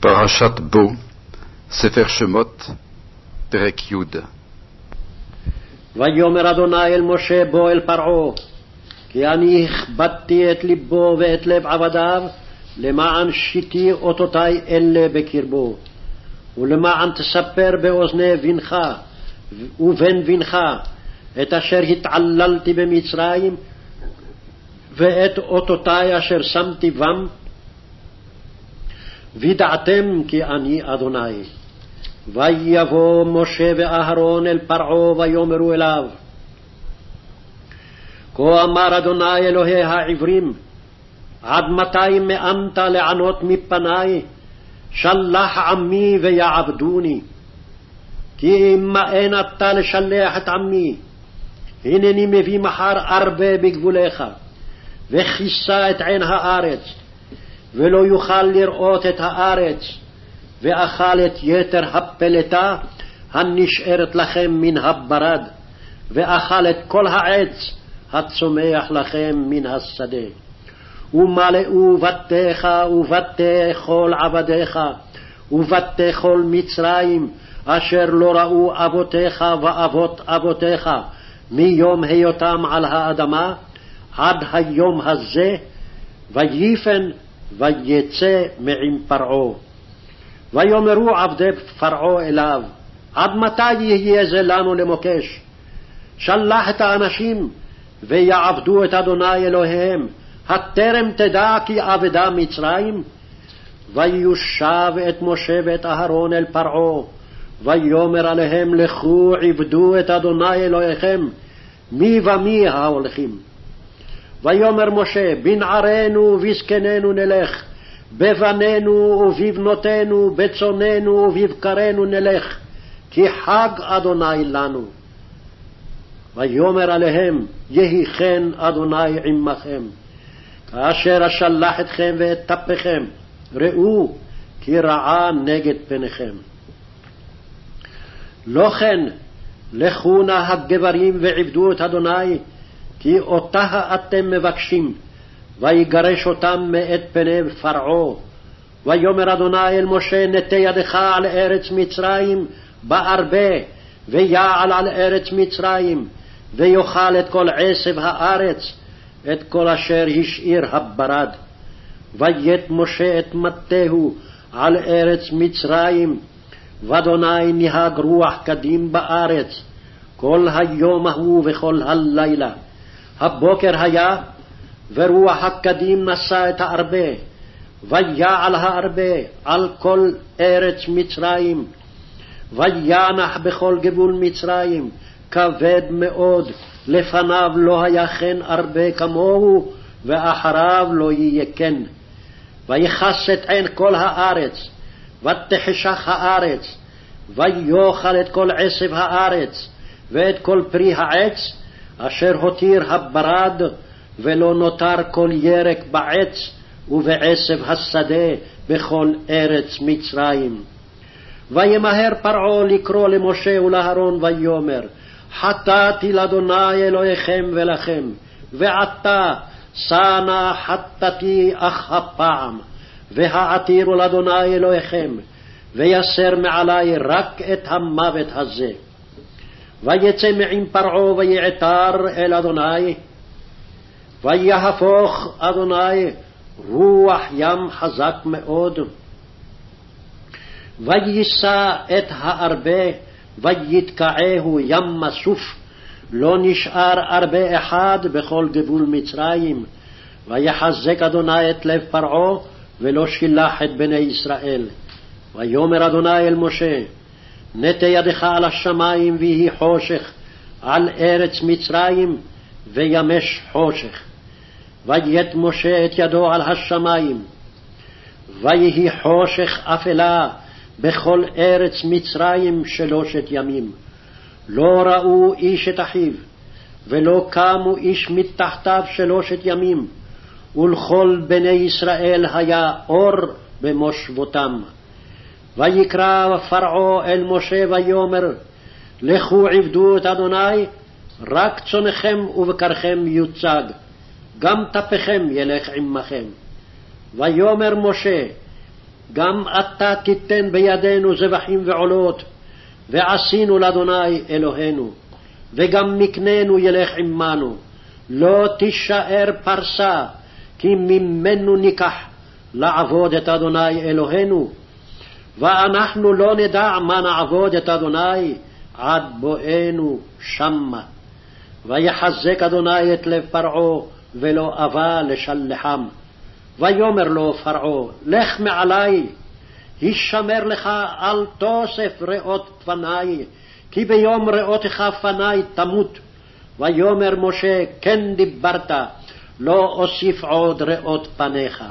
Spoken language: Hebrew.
פרשת בו, ספר שמות, פרק י' ויאמר אדוני אל משה בוא אל פרעה, כי אני הכבדתי את לבו ואת לב עבדיו, למען שיתי אותותי אלה בקרבו, ולמען תספר באוזני בנך ובן בנך את אשר התעללתי במצרים, ואת אותותי אשר שמתי בם, וידעתם כי אני אדוני. ויבוא משה ואהרון אל פרעה ויאמרו אליו, כה אמר אדוני אלוהי העברים, עד מתי מאנת לענות מפני? שלח עמי ויעבדוני. כי אם מאן אתה לשלח את עמי, הנני מביא מחר ארבה בגבוליך, וכיסה את עין הארץ, ולא יוכל לראות את הארץ, ואכל את יתר הפלטה הנשארת לכם מן הברד, ואכל את כל העץ הצומח לכם מן השדה. ומלאו בתיך ובתי כל עבדיך, ובתי כל מצרים, אשר לא ראו אבותיך ואבות אבותיך מיום היותם על האדמה, עד היום הזה, ויפן ויצא מעם פרעה. ויאמרו עבדי פרעה אליו, עד מתי יהיה זה לנו למוקש? שלח את האנשים ויעבדו את אדוני אלוהיהם, הטרם תדע כי אבדה מצרים? ויושב את משה ואת אהרון אל פרעה, ויאמר עליהם לכו עבדו את אדוני אלוהיכם, מי ומי ההולכים. ויאמר משה, בנערינו ובזקנינו נלך, בבנינו ובבנותינו, בצוננו ובבקרינו נלך, כי חג אדוני לנו. ויאמר עליהם, יהי כן אדוני עמכם. כאשר אשלח אתכם ואת טפכם, ראו כי רעה נגד פניכם. לא כן, לכו נא הגברים ועבדו את אדוני, כי אותה אתם מבקשים, ויגרש אותם מאת פני פרעה. ויאמר אדוני אל משה, נטה ידך על ארץ מצרים בארבה, ויעל על ארץ מצרים, ויאכל את כל עשב הארץ, את כל אשר השאיר הברד. ויית משה את מטהו על ארץ מצרים, ואדוני נהג רוח קדים בארץ, כל היום ההוא וכל הלילה. הבוקר היה, ורוח הקדים נשא את הארבה, ויעל הארבה על כל ארץ מצרים, וינח בכל גבול מצרים, כבד מאוד, לפניו לא היה כן ארבה כמוהו, ואחריו לא יהיה כן. ויכס את עין כל הארץ, ותחשך הארץ, ויאכל את כל עשב הארץ, ואת כל פרי העץ, אשר הותיר הברד, ולא נותר כל ירק בעץ ובעשב השדה בכל ארץ מצרים. וימהר פרעה לקרוא למשה ולאהרון ויאמר, חטאתי לאדוני אלוהיכם ולכם, ועתה שא נא חטאתי אך הפעם, והעתירו לאדוני אלוהיכם, ויסר מעלי רק את המוות הזה. ויצא מעם פרעה ויעתר אל אדוני, ויהפוך אדוני רוח ים חזק מאוד, ויישא את הארבה, ויתקעהו ים מסוף, לא נשאר ארבה אחד בכל גבול מצרים, ויחזק אדוני את לב פרעה, ולא שילח את בני ישראל. ויאמר אדוני אל משה, נטה ידך על השמים ויהי חושך על ארץ מצרים וימש חושך. ויית משה את ידו על השמים, ויהי חושך אפלה בכל ארץ מצרים שלושת ימים. לא ראו איש את אחיו, ולא קמו איש מתחתיו שלושת ימים, ולכל בני ישראל היה אור במושבותם. ויקרא פרעה אל משה ויאמר, לכו עבדו את אדוני, רק צונכם ובקרכם יוצג, גם טפכם ילך עמכם. ויאמר משה, גם אתה תיתן בידינו זבחים ועולות, ועשינו לאדוני אלוהינו, וגם מקננו ילך עמנו, לא תישאר פרסה, כי ממנו ניקח לעבוד את אדוני אלוהינו, ואנחנו לא נדע מה נעבוד את אדוני עד בואנו שמה. ויחזק אדוני את לב פרעה, ולא אבה לשלחם. ויאמר לו פרעה, לך מעלי, הישמר לך אל תוסף ראות פני, כי ביום ראותך פני תמות. ויאמר משה, כן דיברת, לא אוסיף עוד ראות פניך.